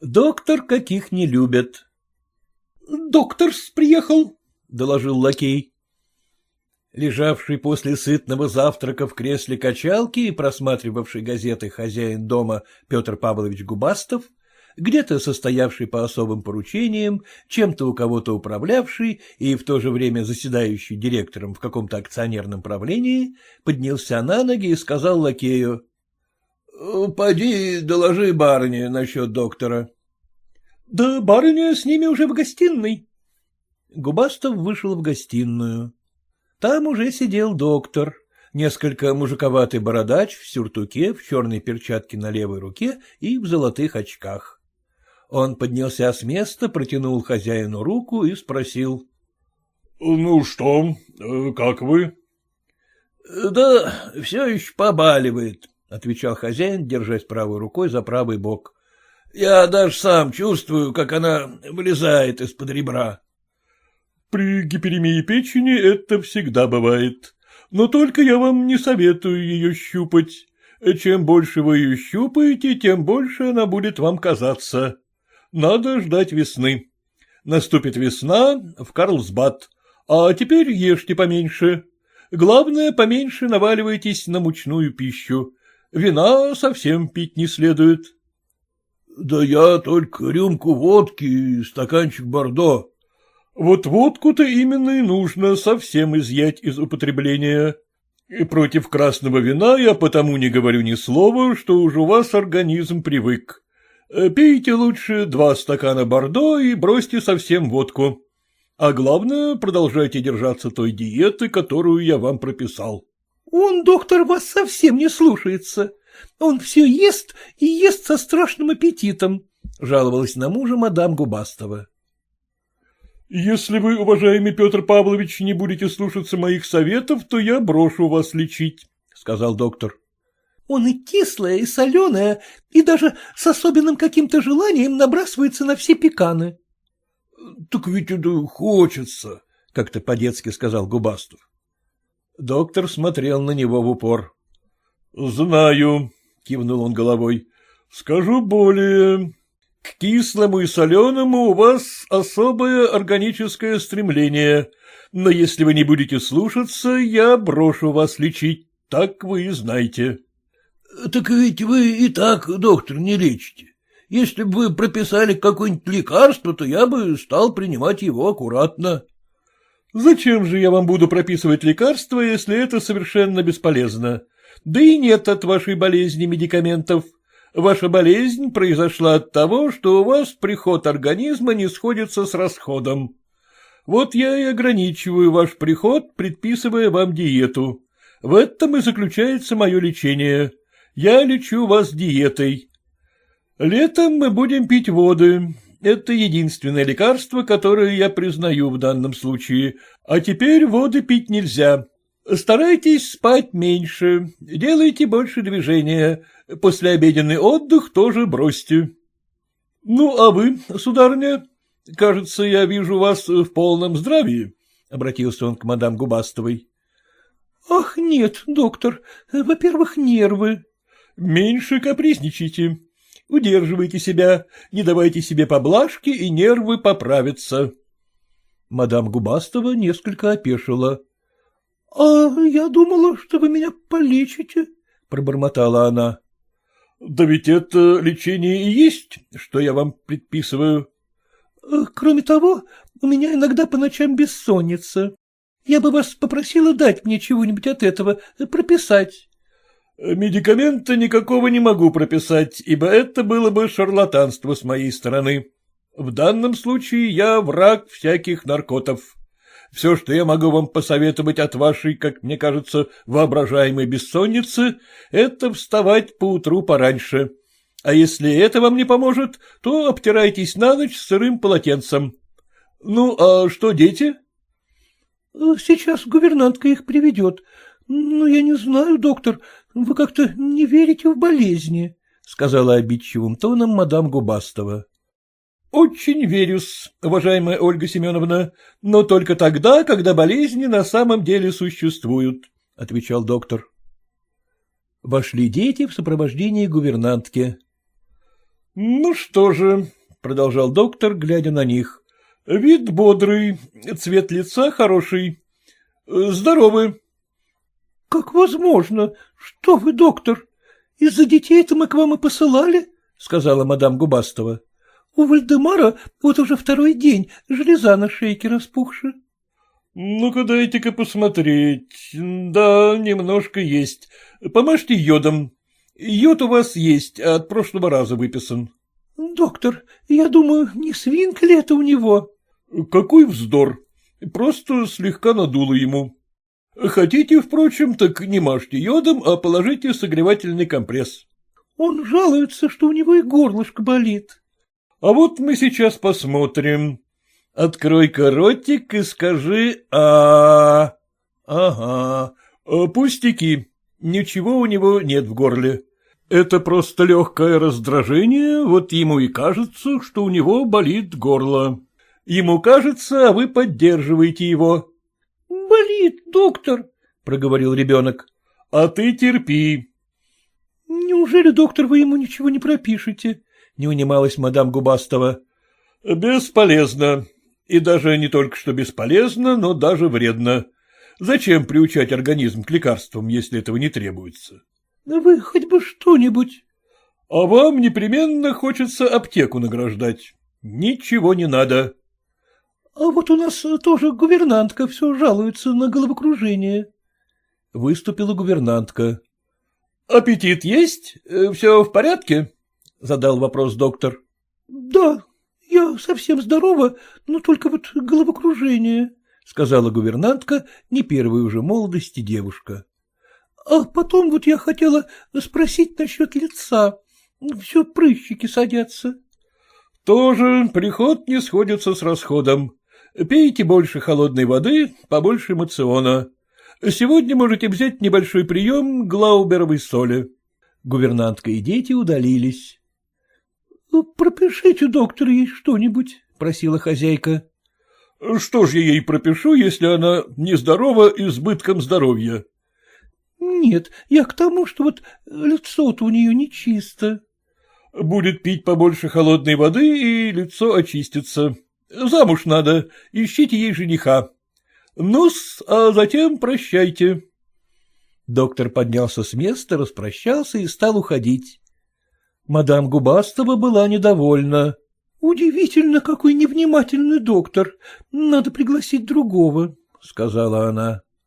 Доктор каких не любят. — Доктор приехал, — доложил лакей. Лежавший после сытного завтрака в кресле качалки и просматривавший газеты хозяин дома Петр Павлович Губастов, где-то состоявший по особым поручениям, чем-то у кого-то управлявший и в то же время заседающий директором в каком-то акционерном правлении, поднялся на ноги и сказал лакею. — Поди, доложи барыне насчет доктора. — Да барыня с ними уже в гостиной. Губастов вышел в гостиную. Там уже сидел доктор, несколько мужиковатый бородач в сюртуке, в черной перчатке на левой руке и в золотых очках. Он поднялся с места, протянул хозяину руку и спросил. — Ну что, э, как вы? — Да все еще побаливает, — отвечал хозяин, держась правой рукой за правый бок. — Я даже сам чувствую, как она вылезает из-под ребра. При гиперемии печени это всегда бывает. Но только я вам не советую ее щупать. Чем больше вы ее щупаете, тем больше она будет вам казаться. Надо ждать весны. Наступит весна в Карлсбад. А теперь ешьте поменьше. Главное, поменьше наваливайтесь на мучную пищу. Вина совсем пить не следует. — Да я только рюмку водки и стаканчик бордо, вот водку-то именно и нужно совсем изъять из употребления. И против красного вина я потому не говорю ни слова, что уж у вас организм привык. Э, пейте лучше два стакана бордо и бросьте совсем водку. А главное, продолжайте держаться той диеты, которую я вам прописал. — Он, доктор, вас совсем не слушается. Он все ест и ест со страшным аппетитом, — жаловалась на мужа мадам Губастова. Если вы, уважаемый Петр Павлович, не будете слушаться моих советов, то я брошу вас лечить, — сказал доктор. — Он и кислое, и соленое, и даже с особенным каким-то желанием набрасывается на все пеканы. — Так ведь это хочется, — как-то по-детски сказал Губастов. Доктор смотрел на него в упор. — Знаю, — кивнул он головой. — Скажу более. К кислому и соленому у вас особое органическое стремление, но если вы не будете слушаться, я брошу вас лечить, так вы и знаете. — Так ведь вы и так, доктор, не лечите. Если бы вы прописали какое-нибудь лекарство, то я бы стал принимать его аккуратно. — Зачем же я вам буду прописывать лекарства, если это совершенно бесполезно? Да и нет от вашей болезни медикаментов. — Ваша болезнь произошла от того, что у вас приход организма не сходится с расходом. Вот я и ограничиваю ваш приход, предписывая вам диету. В этом и заключается мое лечение. Я лечу вас диетой. Летом мы будем пить воды. Это единственное лекарство, которое я признаю в данном случае. А теперь воды пить нельзя. Старайтесь спать меньше, делайте больше движения, послеобеденный отдых тоже бросьте. Ну, а вы, сударыня, кажется, я вижу вас в полном здравии, — обратился он к мадам Губастовой. — Ах, нет, доктор, во-первых, нервы. — Меньше капризничайте, удерживайте себя, не давайте себе поблажки, и нервы поправятся. Мадам Губастова несколько опешила. — А я думала, что вы меня полечите, — пробормотала она. — Да ведь это лечение и есть, что я вам предписываю. Э, — Кроме того, у меня иногда по ночам бессонница. Я бы вас попросила дать мне чего-нибудь от этого, э, прописать. — Медикамента никакого не могу прописать, ибо это было бы шарлатанство с моей стороны. В данном случае я враг всяких наркотов. Все, что я могу вам посоветовать от вашей, как мне кажется, воображаемой бессонницы, это вставать поутру пораньше. А если это вам не поможет, то обтирайтесь на ночь сырым полотенцем. Ну, а что дети? — Сейчас гувернантка их приведет. Но я не знаю, доктор, вы как-то не верите в болезни, — сказала обидчивым тоном мадам Губастова. — Очень верю-с, уважаемая Ольга Семеновна, но только тогда, когда болезни на самом деле существуют, — отвечал доктор. Вошли дети в сопровождении гувернантки. — Ну что же, — продолжал доктор, глядя на них, — вид бодрый, цвет лица хороший. Здоровы. — Как возможно? Что вы, доктор? Из-за детей-то мы к вам и посылали, — сказала мадам Губастова. — У Вальдемара вот уже второй день железа на шейке распухшая. — Ну-ка дайте-ка посмотреть. Да, немножко есть. Помажьте йодом. Йод у вас есть, а от прошлого раза выписан. — Доктор, я думаю, не свинка ли это у него? — Какой вздор. Просто слегка надуло ему. Хотите, впрочем, так не мажьте йодом, а положите согревательный компресс. — Он жалуется, что у него и горлышко болит. — А вот мы сейчас посмотрим. Открой-ка ротик и скажи а Ага, а, пустяки. Ничего у него нет в горле. Это просто легкое раздражение, вот ему и кажется, что у него болит горло. Ему кажется, а вы поддерживаете его. — Болит, доктор, — проговорил ребенок. — А ты терпи. — Неужели, доктор, вы ему ничего не пропишете? — не унималась мадам Губастова. — Бесполезно. И даже не только что бесполезно, но даже вредно. Зачем приучать организм к лекарствам, если этого не требуется? — Вы хоть бы что-нибудь. — А вам непременно хочется аптеку награждать. Ничего не надо. — А вот у нас тоже гувернантка все жалуется на головокружение. Выступила гувернантка. — Аппетит есть? Э, все в порядке? — задал вопрос доктор. — Да, я совсем здорова, но только вот головокружение, — сказала гувернантка, не первой уже молодости девушка. — А потом вот я хотела спросить насчет лица. Все прыщики садятся. — Тоже приход не сходится с расходом. Пейте больше холодной воды, побольше мациона. Сегодня можете взять небольшой прием глауберовой соли. Гувернантка и дети удалились. — Пропишите, доктор, ей что-нибудь, — просила хозяйка. — Что ж я ей пропишу, если она нездорова избытком здоровья? — Нет, я к тому, что вот лицо-то у нее нечисто. — Будет пить побольше холодной воды, и лицо очистится. Замуж надо, ищите ей жениха. Ну-с, а затем прощайте. Доктор поднялся с места, распрощался и стал уходить. Мадам Губастова была недовольна. — Удивительно, какой невнимательный доктор. Надо пригласить другого, — сказала она.